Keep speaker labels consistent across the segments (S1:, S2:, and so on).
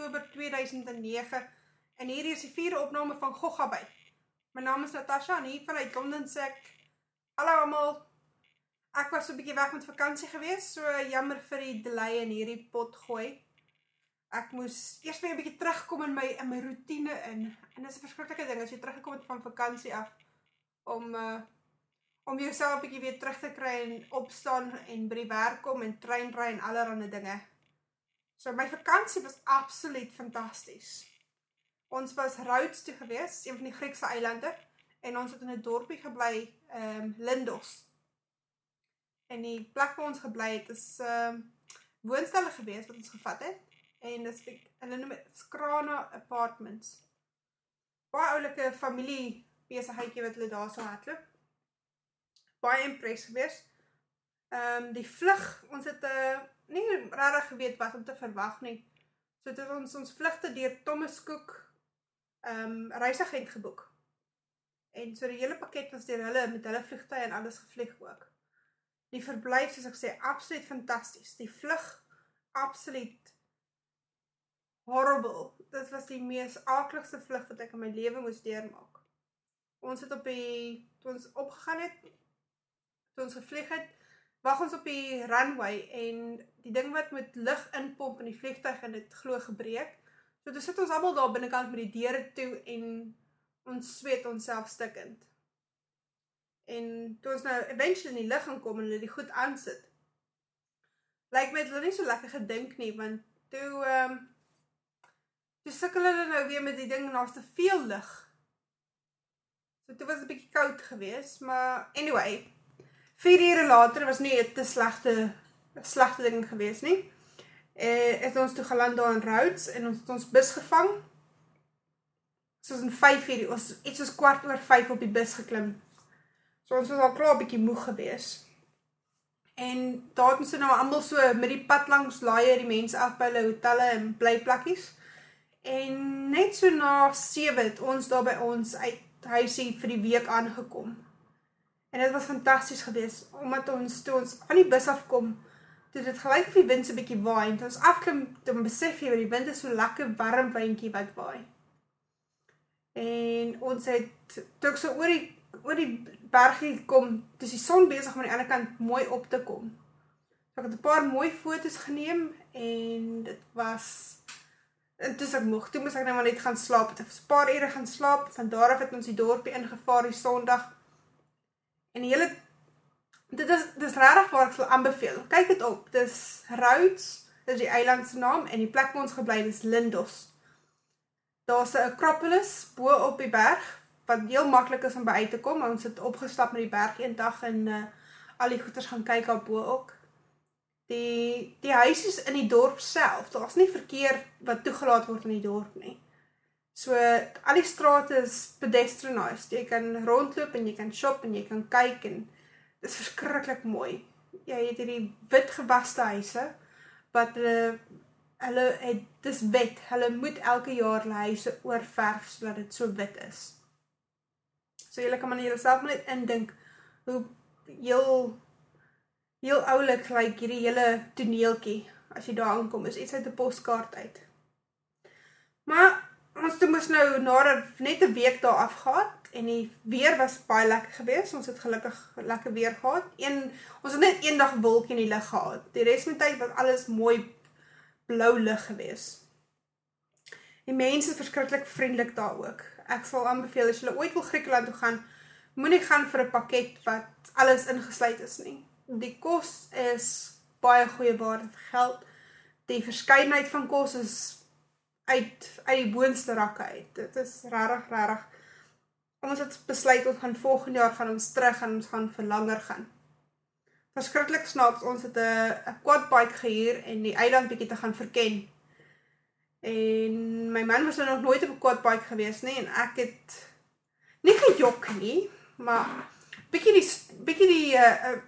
S1: Oktober 2009 en hierdie is die vierde opname van Gogga by. My naam is Natasha en hier vanuit Londen sê ek Hallo almal. Ek was so 'n bietjie weg met vakansie gewees, so jammer vir die delay in hierdie pot gooi. Ek moes eers weer 'n bietjie terugkom in my in my rotine in. En dit is 'n verskriklike ding as jy teruggekom het van vakansie af om uh om jouself 'n bietjie weer terug te kry en opstaan en by die werk kom en trein ry en allerlei dinge. So my vakansie was absoluut fantasties. Ons was Rhodes toe gewees, een van die Griekse eilande en ons het in 'n dorpie gebly, ehm um, Lindos. En die plek waar ons gebly het is ehm um, woonstelle gewees wat ons gevat het en dis hulle noem dit Skrana Apartments. Baie oulike familie besigheidjie wat hulle daar sou hardloop baie impressed gewees. Ehm um, die vlug, ons het 'n uh, nie regtig geweet wat om te verwag nie. So het ons ons vlugte deur Thomas Cook ehm um, reisagent geboek. En so die hele pakket was deur hulle met hulle vliegtye en alles gevlieg ook. Die verblyf soos ek sê absoluut fantasties. Die vlug absoluut horrible. Dit was die mees aakligste vlug wat ek in my lewe moes deurmaak. Ons het op die toe ons opgegaan het toe ons gevlieg het, wag ons op die runway en die ding wat met lug inpomp in die vliegtuig en dit glo gebreek. So toe sit ons almal daar binnekant met die deure toe en ons sweet onsself stikkend. En toe ons nou eventually in die lug gaan kom en hulle die goed aansit. Lyk my dit het nie so lekker gedink nie want toe ehm um, toe sukkel hulle nou weer met die ding naaste veel lug. So toe was dit 'n bietjie koud geweest, maar anyway, 4 ure later was nie 'n te slegte slegte ding gewees nie. Eh het ons toe geland daar in Rhodes en ons het ons bus gevang. Soos in 5 uur, ons iets soos kwart oor 5 op die bus geklim. So ons was al klaar 'n bietjie moeg gewees. En daar het ons nou almal so met die pad langs laai die mense af by hulle hotelle en blyplekkies. En net so na 7 het ons daar by ons uit huisie vir die week aangekom. En dit was fantasties geweest omdat ons toe ons van die bus afkom, toe dit gelyk of die wind so bietjie waai en toe ons afklim, toe besef jy dat die wind is so lekker warm windjie wat waai. En ons het toe ek so oor die oor die bergie kom, dis die son besig om aan die ander kant mooi op te kom. Ek het 'n paar mooi foto's geneem en dit was en toe ek moeg, toe moes ek net maar net gaan slaap. Ek het 'n paar ure gaan slaap. Van daar af het ons die dorpie ingevaar die Sondag En die hele dit is dis regtig waar ek sal aanbeveel. Kyk dit op. Dis Rhodes, is die eiland se naam en die plek waar ons gebly het is Lindos. Daar's 'n Acropolis bo op die berg wat heel maklik is om by uit te kom. Ons het opgestap met die berg eendag en uh, al die goeters gaan kyk op bo ook. Die die huisies in die dorp self, daar's nie verkeer wat toegelaat word in die dorp nie. So al die strate is pedestrianised. Jy kan rondloop en jy kan shop en jy kan kyk en dit is verskriklik mooi. Jy het hierdie wit gewaste huise wat hulle hulle het dis wit. Hulle moet elke jaar hulle huise oorverf sodat dit so wit is. So jy kan maar jouself net indink hoe heel heel oulik lyk like hierdie hele toneeltjie as jy daar aankom. Is iets uit 'n poskaart uit. Maar ons toe moes nou nader net 'n week daar afgaan en die weer was baie lekker geweest. Ons het gelukkig lekker weer gehad. Een ons het net eendag wolkie in die lug gehad. Die res van die tyd was alles mooi blou lig geweest. Die mense is verskriklik vriendelik daar ook. Ek sal aanbeveel as jy ooit wil Griekeland toe gaan, moenie gaan vir 'n pakket wat alles ingesluit is nie. Die kos is baie goeie waarde vir geld. Die verskeidenheid van kos is uit uit die boonste rakke uit. Dit is regtig regtig. Ons het besluit ons gaan volgende jaar gaan ons terug en ons gaan vir langer gaan. Verskriklik snaaks, ons het 'n 'n quad bike gehuur en die eiland bietjie te gaan verken. En my man was nog nooit op 'n quad bike gewees nie en ek het nie gejok nie, maar bietjie die bietjie die 'n uh, uh,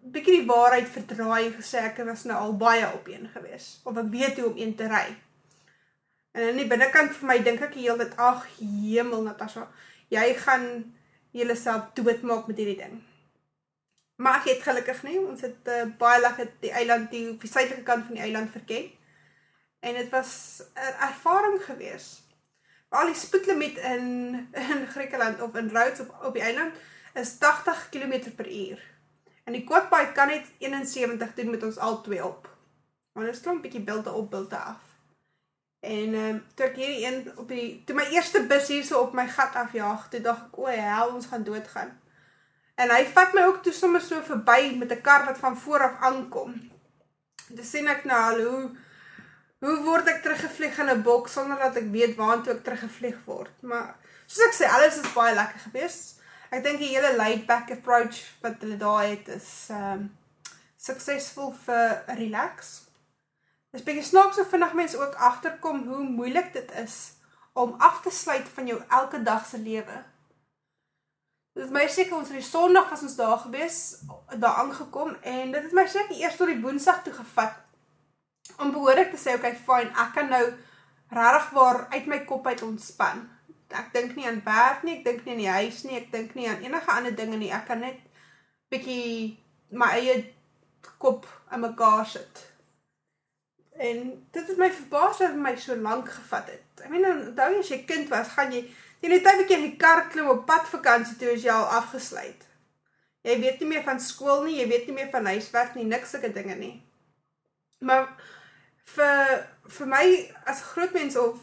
S1: bietjie die waarheid verdraai gesê ek was nou al baie op een gewees of ek weet hoe om een te ry. En in die binnekant vir my dink ek heeltyd ag hemel Natasha, jy gaan jouself doodmaak met hierdie ding. Maar ek het gelukkig nie, ons het uh, baie lekker die eiland die, die suidelike kant van die eiland verken. En dit was 'n ervaring geweest. Al die spoedlimiet in in Griekeland of in Rhodes op op die eiland is 80 km/h. En die quadbike kan net 71 doen met ons al twee op. Maar dit klink bietjie bulte op bulte af. En ehm um, toe ek hierdie een op die toe my eerste bus hierso op my gat afjaag, toe dink ek o, hel, ons gaan doodgaan. En hy vat my ook toe sommer so verby met 'n kar wat van voor af aankom. Dis sien ek nou al hoe hoe word ek teruggevlieg in 'n boks sonder dat ek weet waartoe ek teruggevlieg word. Maar soos ek sê, alles is baie lekker gewees. Ek dink die hele laid back approach wat hulle daar het is ehm um, suksesvol vir relax. Dis baie snaaks hoe vinnig mense ook agterkom hoe moeilik dit is om af te sluit van jou elke dag se lewe. Dit is my seker ons het die Sondag was ons daar gewees, daar aangekom en dit het my seker eers tot die Woensdag toe gevat om behoorlik te sê okay fine, ek kan nou regtig waar uit my kop uit ontspan. Ek dink nie aan werk nie, ek dink nie aan die huis nie, ek dink nie aan enige ander dinge nie. Ek kan net bietjie my eie kop in mekaar sit. En dit het my verbaas dat my so lank gevat het. Ek meen onthou as jy kind was, gaan jy jy net 'n bietjie in die kar klim op pad vakansie toe as jy al afgesluit. Jy weet nie meer van skool nie, jy weet nie meer van huiswerk nie, niks sulke dinge nie. Maar vir vir my as groot mens of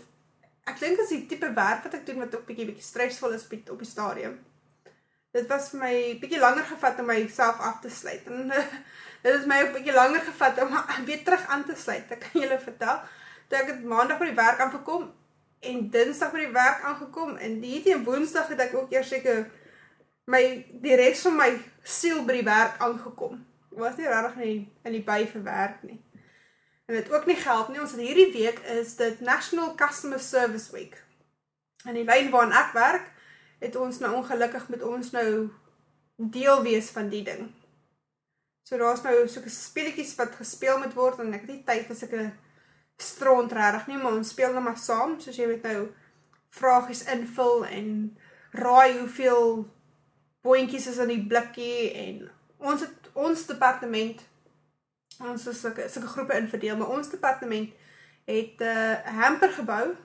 S1: ek dink as die tipe werk wat ek doen wat ook bietjie bietjie stresvol is op die stadium. Dit was vir my bietjie langer gevat om myself af te sluit. En dit het my 'n bietjie langer gevat om weer terug aan te sluit. Ek kan julle vertel, toe ek het maandag by die werk aangekom en dinsdag by die werk aangekom en hierdie woensdag het ek ook eers seker my die res van my siel by die werk aangekom. Ek was nie regtig in in die by vir werk nie. En dit ook nie gehelp nie. Ons het hierdie week is dit National Customer Service Week. En die lyn waar ek werk, het ons nou ongelukkig met ons nou deel wees van die ding. So daar's nou soeke speletjies wat gespeel moet word en ek het nie tyd vir sulke stront regtig nie, maar ons speel net maar saam, soos jy weet nou vragies invul en raai hoeveel boontjies is in die blikkie en ons het ons departement ons is sulke sulke groepe inverdeel, maar ons departement het 'n uh, hamper gebou,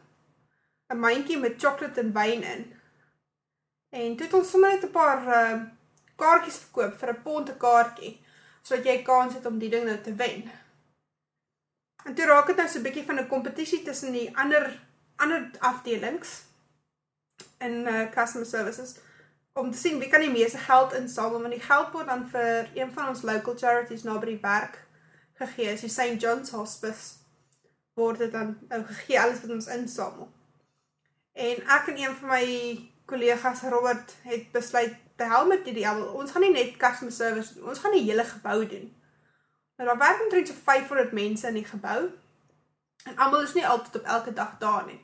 S1: 'n mandjie met sjokolade en wyn in. En toe het ons sommer net 'n paar uh, kaartjies verkoop vir 'n pond 'n kaartjie sodat jy kans het om die ding nou te wen. En toe raak dit nou so 'n bietjie van 'n kompetisie tussen die ander ander afdelings in uh, customer services om te sien wie kan die meeste geld insamel want die geld word dan vir een van ons local charities naby die werk gegee, is die St John's Hospice word dit dan nou gegee alles wat ons insamel. En ek en een van my kollegas Robert het besluit te help met hierdie al. Ons gaan nie net customer service doen, ons gaan die hele gebou doen. Nou daar werk omtrent so 500 mense in die gebou. En almal is nie altyd op elke dag daar nie.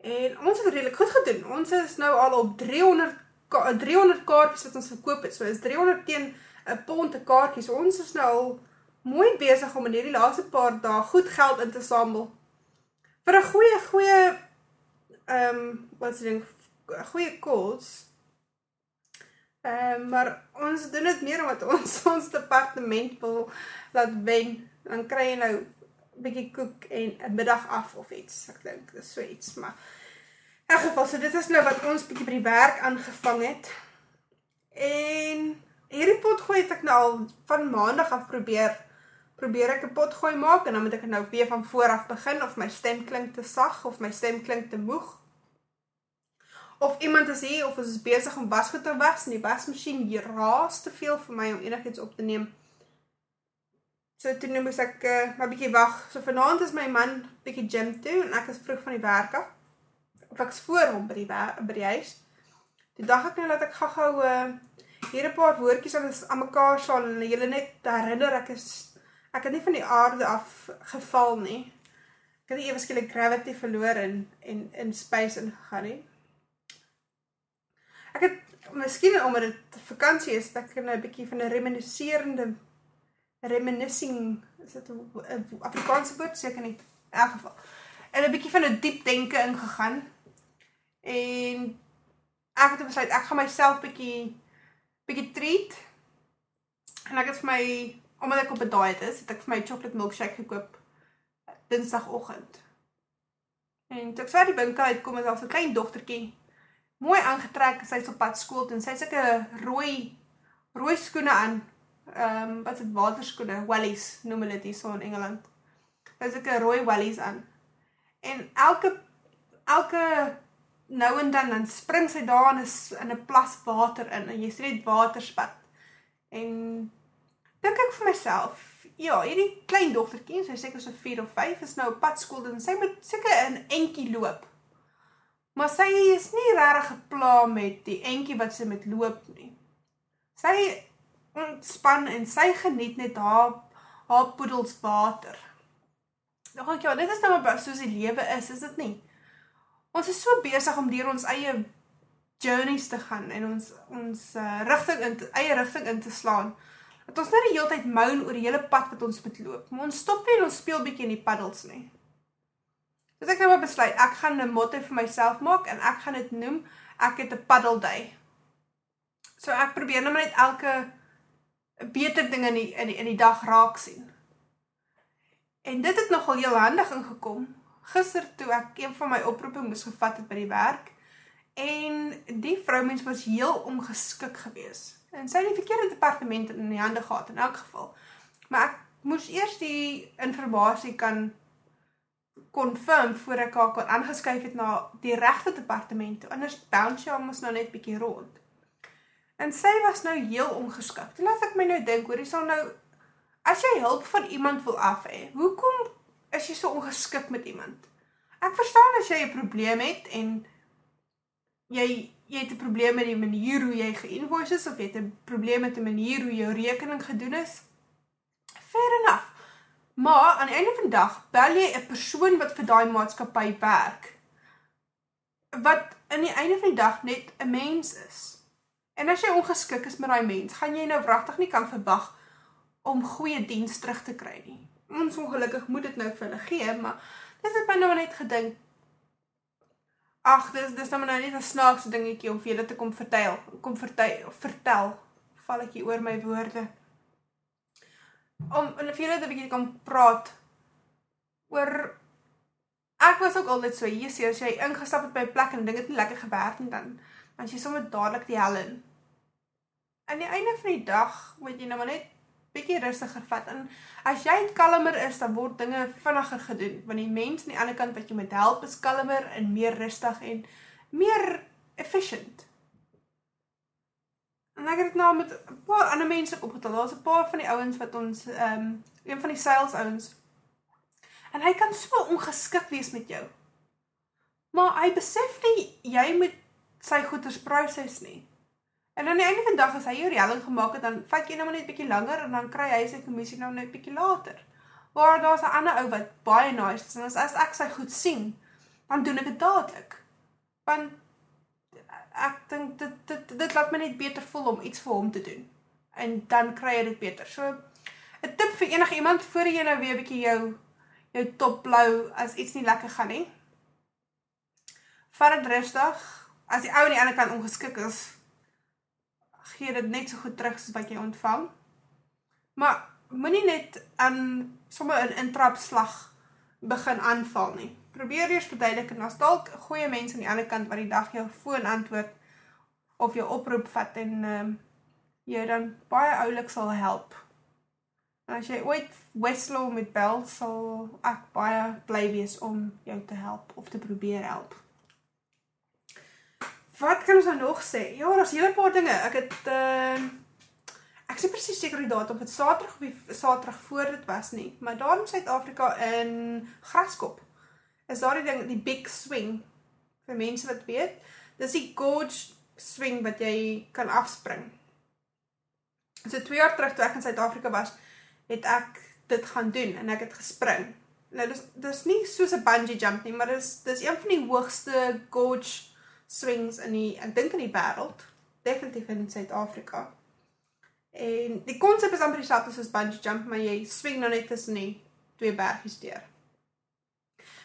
S1: En ons het redelik goed gedoen. Ons is nou al op 300 300 kaartjies wat ons verkoop het. So is 300 teen 'n pond te kaartjies. Ons is nou al mooi besig om in hierdie laaste paar dae goed geld in te samel vir 'n goeie goeie ehm um, wat se ding goeie calls Ehm uh, maar ons doen dit meer omdat ons ons departement wil laat wen. Dan kry jy nou 'n bietjie koek en 'n middag af of iets. Ek dink dis so iets, maar in geval, so dit is nou wat ons bietjie by die werk aangevang het. En hierdie potgooi het ek nou al van maandag af probeer probeer ek 'n potgooi maak en dan moet ek nou weer van voor af begin of my stem klink te sag of my stem klink te moeg of iemand is hier of ons is besig om wasgoed te was en die wasmasjien raas te veel vir my om enigiets op te neem. So toe nou moet ek uh, maar bietjie wag. So vanaand is my man bietjie gym toe en ek is vroeg van die werk af. Of ek's voor hom by die by die huis. Die dag ek nou laat ek gou-gou uh, hier 'n paar woordjies aan aan mekaar sal en julle net herinner ek is ek het nie van die aarde af geval nie. Ek het ewe skielik gravity verloor en en in space ingegaan nie. Ek het miskien omdat dit vakansie is, ek 'n bietjie van 'n reminiscerende reminiscing, is dit 'n Afrikaanse woord seker nie in elk geval. En 'n bietjie van 'n diep denke ingegaan. En ek het besluit ek gaan myself bietjie bietjie treat. En ek het vir my omdat ek op 'n diet is, het ek vir my chocolate milkshake gekoop. Dinsdagoggend. En toe ek swaar die winkel uitkom is daar so 'n klein dogtertjie mooi aangetrek, sy's op pad skool toe en sy het sulke rooi rooi skoene aan. Ehm um, wat is dit waterskoene? Wellies noem hulle dit hier so in Engeland. Sy het sulke rooi wellies aan. En elke elke nou en dan dan spring sy daar in 'n in 'n plas water in en jy sien net water spat. En dink ek vir myself, ja, hierdie klein dogtertjie, sy seker so 4 of 5 is nou op pad skool en sy moet seker 'n entjie loop. Maar sy is nie regtig gepla met die entjie wat sy met loop nie. Sy ontspan en sy geniet net haar haar poedels water. Dink ek ja, dit is nou maar soos die lewe is, is dit nie? Ons is so besig om deur ons eie journeys te gaan en ons ons uh, rigting in eie rigting in te slaan. Dat ons net die hele tyd moan oor die hele pad wat ons moet loop. Maar ons stop nie en ons speel bietjie in die paddels nie. Dus ek nou maar besluit, ek gaan 'n motto vir myself maak en ek gaan dit noem ek het 'n paddle day. So ek probeer nou net elke beter ding in die in die in die dag raak sien. En dit het nogal heel handig ingekom gister toe ek een van my oproepe moes gevat het by die werk en die vroumens was heel ongeskik gewees. En sy het die verkeerde departement in die hande gehad in elk geval. Maar ek moes eers die inligting kan confirm voor ek haar kon aangeskuif het na die regte departement. Anders bounce sy ons nou net bietjie rond. En sy was nou heel ongeskik. Toe laat ek my nou dink, hoor, jy sal nou as jy hulp van iemand wil af hê, hoekom is jy so ongeskik met iemand. Ek verstaan as jy 'n probleem het en jy jy het 'n probleem met die manier hoe jy ge-invoice is of jy het 'n probleem met die manier hoe jou rekening gedoen is. Fair enough. Maar aan die einde van die dag bel jy 'n persoon wat vir daai maatskappy werk. Wat aan die einde van die dag net 'n mens is. En as jy ongeskik is met daai mens, gaan jy nou wragtig nie kan verwag om goeie diens terug te kry nie ons ongelukkig moet dit nou vir hulle gee, maar dis het my nou net gedink. Ag, dis dis nou net 'n snaakse dingetjie om vir julle te kom vertel, kom vertel vertel. Val ek hier oor my woorde. Om vir julle 'n bietjie kom praat oor ek was ook altyd so hier sê as jy ingestap het by 'n plek en ding het nie lekker gewerk nie dan dan jy sommer dadelik die hel in. Aan die einde van die dag moet jy nou maar net bietjie rustiger vat. En as jy kalmer is, dan word dinge vinniger gedoen, want die mens aan die ander kant wat jy met help is kalmer en meer rustig en meer efficient. En ek het nou met 'n paar ander mense opgetel. Daar's 'n paar van die ouens wat ons ehm um, een van die sales ouens en hy kan so ongeskik wees met jou. Maar hy besef nie jy moet sy goeders proses nie. En aan die einde van die dag as hy jou reëling gemaak het, dan vat jy nou net 'n bietjie langer en dan kry hy sy kommissie nou net 'n bietjie later. Maar daar's 'n ander ou wat baie nice is en as ek sy goed sien, dan doen ek dit dadelik. Want ek dink dit, dit dit laat my net beter voel om iets vir hom te doen. En dan kry jy dit beter. So 'n tip vir enige iemand voor jy nou weer 'n bietjie jou jou top blou as iets nie lekker gaan nie. Vat dit rustig. As die ou aan die ander kant ongeskik is, gee dit net so goed terug soos wat jy ontvang. Maar moenie net aan sommer 'n intrapslag begin aanval nie. Probeer eers verduidelik en as dalk goeie mense aan die ander kant wat die dag jou foon antwoord of jou oproep vat en ehm um, jy dan baie oulik sal help. En as jy ooit Westlaw met bel sal ek baie bly wees om jou te help of te probeer help. Wat kan ons nou nog sê? Ja, daar's hele paar dinge. Ek het ehm uh, ek is presies seker die datum wat Saterdag of Saterdag voor dit was nie, maar daar in Suid-Afrika in Graskop is daar die ding die big swing vir mense wat weet. Dis die gorge swing wat jy kan afspring. So 2 jaar terug toe ek in Suid-Afrika was, het ek dit gaan doen en ek het gespring. Nou dis dis nie soos 'n bungee jump nie, maar dis dis een van die hoogste gorge swings in die ek dink in die wêreld, definitief in Suid-Afrika. En die konsep is amper dieselfde soos bungee jump, maar jy swing nou net tussen die twee bergies deur.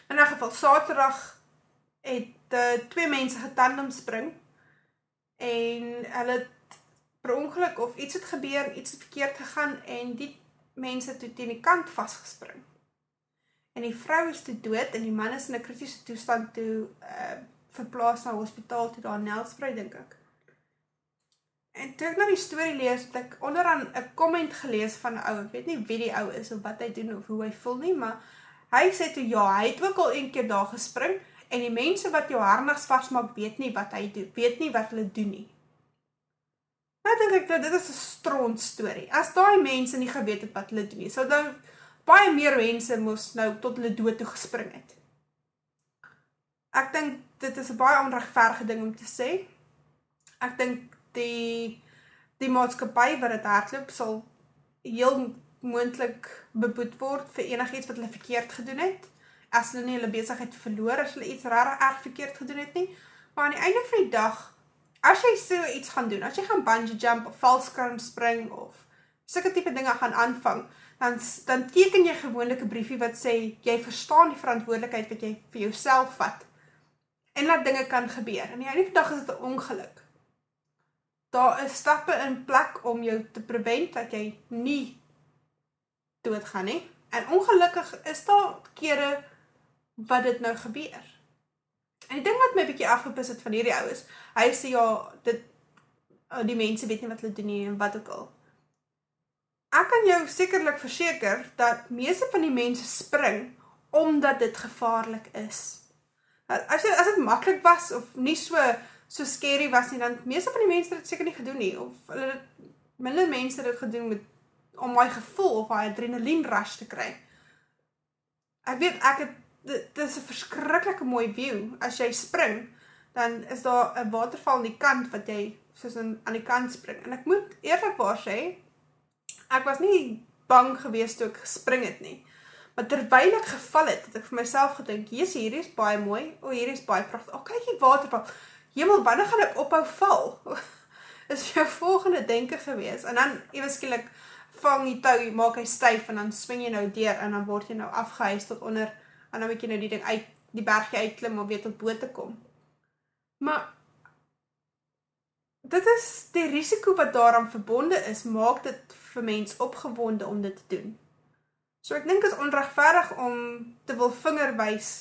S1: In 'n geval Saterdag het uh, twee mense getandem spring en hulle per ongeluk of iets het gebeur, iets het verkeerd gegaan en die mense het teen die kant vasgespring. En die vrou is toe dood en die man is in 'n kritiese toestand toe uh verplaas na hospitaal toe daar Nelspruit dink ek. En toe ek nou die storie lees, het ek onderaan 'n komment gelees van 'n ou. Ek weet nie wie die ou is of wat hy doen of hoe hy voel nie, maar hy sê toe ja, hy het ook al een keer daar gespring en die mense wat jou harnas vasmaak weet nie wat hy doen, weet nie wat hulle doen nie. Nou dink ek dat dit is 'n stront storie. As daai mense nie geweet het wat hulle doen nie, sou dan baie meer mense moes nou tot hulle dood toe gespring het. Ek dink dit is 'n baie onregverdige ding om te sê. Ek dink die die maatskappy wat dit hardloop sal heel moontlik beboet word vir enigiets wat hulle verkeerd gedoen het. As hulle nie hulle besigheid verloor as hulle iets regtig erg verkeerd gedoen het nie. Maar aan die einde van die dag as jy so iets gaan doen, as jy gaan bungee jump of valskerm spring of sulke tipe dinge gaan aanvang, dan dan teken jy gewoonlik 'n briefie wat sê jy verstaan die verantwoordelikheid wat jy vir jouself vat. En dat dinge kan gebeur. En die einde van die dag is dit 'n ongeluk. Daar is stappe in plek om jou te prevent dat jy nie doodgaan nie. En ongelukkig is daar kere wat dit nou gebeur. En die ding wat my bietjie afgepis het van hierdie oues, hy sê ja, dit die mense weet nie wat hulle doen nie en wat ook al ek kan jou sekerlik verseker dat meeste van die mense spring omdat dit gevaarlik is. As jy as dit maklik was of nie so so skerry was nie, dan meeste van die mense het dit seker nie gedoen nie of hulle het minder mense dit gedoen met om my gevoel of daai adrenalien rush te kry. Ek weet ek het dit is 'n verskriklike mooi view as jy spring dan is daar 'n waterval aan die kant wat jy soos aan die kant spring en ek moet eerlikwaar sê ek was nie bang gewees toe ek gespring het nie. Maar terwyl ek geval het, het ek vir myself gedink, "Jesus, hierdie is baie mooi. O, hierdie is baie pragtig. O, kyk die waterval. Hemel, wanneer gaan ek ophou val?" is jou volgende denke gewees. En dan ewe skielik vang die tou, maak hy styf en dan swing jy nou deur en dan word jy nou afgehuis tot onder en dan moet jy nou die ding uit die bergie uitklim om weer tot bo te kom. Maar dit is die risiko wat daaraan verbonde is, maak dit vir mens opgewonde om dit te doen. So ek dink dit is onregverdig om te wil vingerwys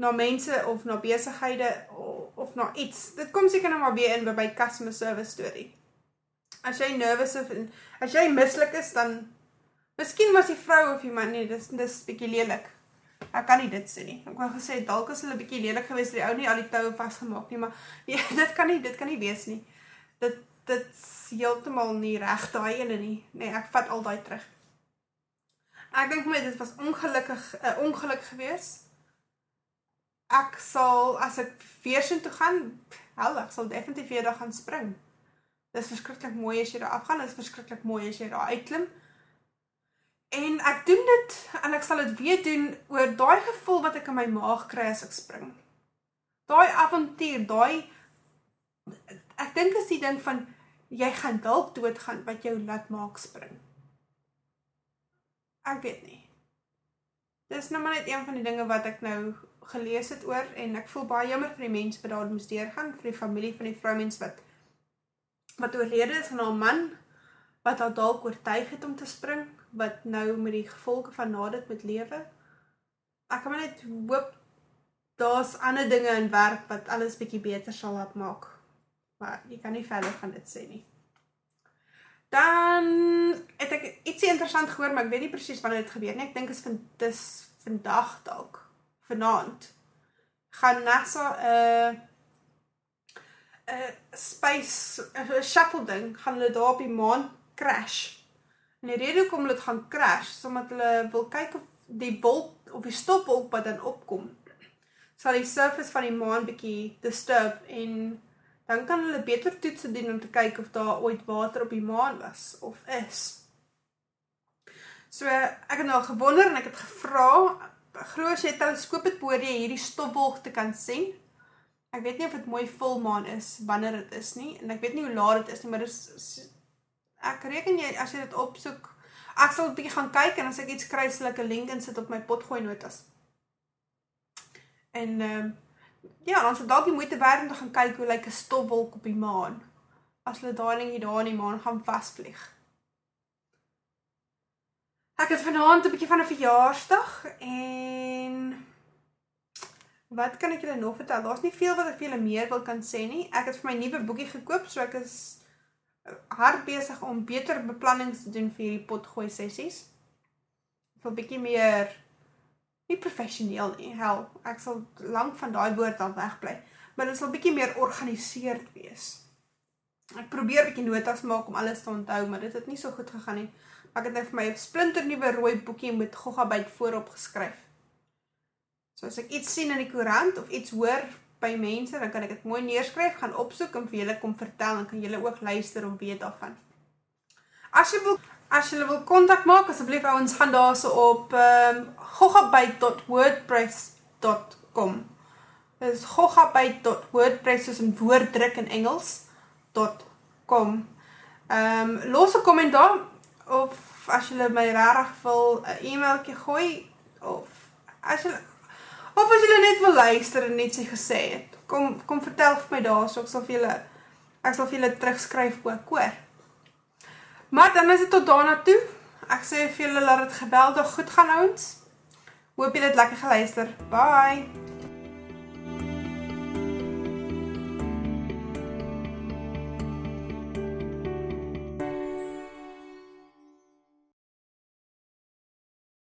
S1: na mense of na besighede of, of na iets. Dit kom seker nou maar weer in by customer service storie. As jy nervous of as jy mislik is dan miskien was die vrou of die man nie, dis dis bietjie lelik. Ek kan nie dit sê nie. Ek wou gesê dalk is hulle bietjie lelik geweest dat die ou nie al die toue vasgemaak nie, maar nee, dit kan nie, dit kan nie wees nie. Dit dit heeltemal nie reg daai ene nie. Nee, ek vat al daai terug. Ek dink my dit was ongelukkig 'n uh, ongeluk geweest. Ek sal as ek weer sin toe gaan, hel, ek sal definitief weer daar gaan spring. Dit is verskriklik mooi as jy daar afgaan, dit is verskriklik mooi as jy daar uitklim. En ek doen dit en ek sal dit weer doen oor daai gevoel wat ek in my maag kry as ek spring. Daai avontuur, daai ek dink is die ding van jy gaan dalk doodgaan wat jou laat maak spring. Ek weet nie. Dis nou maar net een van die dinge wat ek nou gelees het oor en ek voel baie jammer vir die mense wat daar moes deurgaan, vir die familie van die vroumens wat wat oorlede is en haar man wat haar dalk oortuig het om te spring wat nou met die gevolge van na dit met lewe. Ek kan net hoop daar's ander dinge in werk wat alles bietjie beter sal laat maak. Maar jy kan nie verder van dit sê nie. Dan het ek ietsie interessant gehoor, maar ek weet nie presies wanneer dit gebeur nie. Ek dink is van dis vandag dalk, vanaand. Gaan NASA 'n uh, 'n space shuttle ding gaan hulle daar op die maan crash. En die rede hoekom dit gaan crash, is omdat hulle wil kyk of die wolk of die stofwolk wat dan opkom, sal die surface van die maan bietjie disturb en dan kan hulle beter toetse doen om te kyk of daar ooit water op die maan was of is. So ek het nou gewonder en ek het gevra, glo as jy teleskoop het behoort jy hierdie stofwolk te kan sien. Ek weet nie of dit mooi volmaan is wanneer dit is nie en ek weet nie hoe laat dit is nie, maar dit is ek reken jy as jy dit opsoek, ek sal 'n bietjie gaan kyk en as ek iets kry, sal ek 'n link insit op my potgooi notas. En ehm uh, ja, dan sal dalk die moeite werd om te gaan kyk hoe lyk 'n stofwolk op die maan as hulle daai dingie daar in die maan gaan vasvlieg. Ek het vanaand 'n bietjie van 'n verjaarsdag en wat kan ek julle nog vertel? Daar's nie veel wat ek vir julle meer wil kan sê nie. Ek het vir my nuwe boekie gekoop, so ek is eh, hard besig om beter beplanning te doen vir hierdie potgooi sessies. Ek wil bietjie meer nie professioneel nie. Hel, ek sal lank van daai woord af wegbly, maar dit sal bietjie meer georganiseerd wees. Ek probeer bietjie notas maak om alles te onthou, maar dit het nie so goed gegaan nie. Ek het nou vir my 'n splinter nuwe rooi boekie met Gogabyte voorop geskryf. So as ek iets sien in die koerant of iets hoor by mense, dan kan ek dit mooi neerskryf, gaan opsoek en vir julle kom vertel en kan julle ook luister om weet daarvan. As jy wil as jy wil kontak maak, asseblief ouens gaan daarso op ehm um, gogabyte.wordpress.com. Dit is gogabyte.wordpress soos 'n woorddruk in Engels.com. Ehm um, los 'n kommentaar of as jy my regtig wil 'n e-mailtjie gooi of as jy of as jy net wil luister en net sy gesê het. Kom kom vertel vir my daarso, ek sal vir julle ek sal vir julle terugskryf ook, hoor. Maar dan is dit tot daarna toe. Ek sê vir julle laat dit geweldig goed gaan ouens. Hoop julle het lekker geluister. Bye.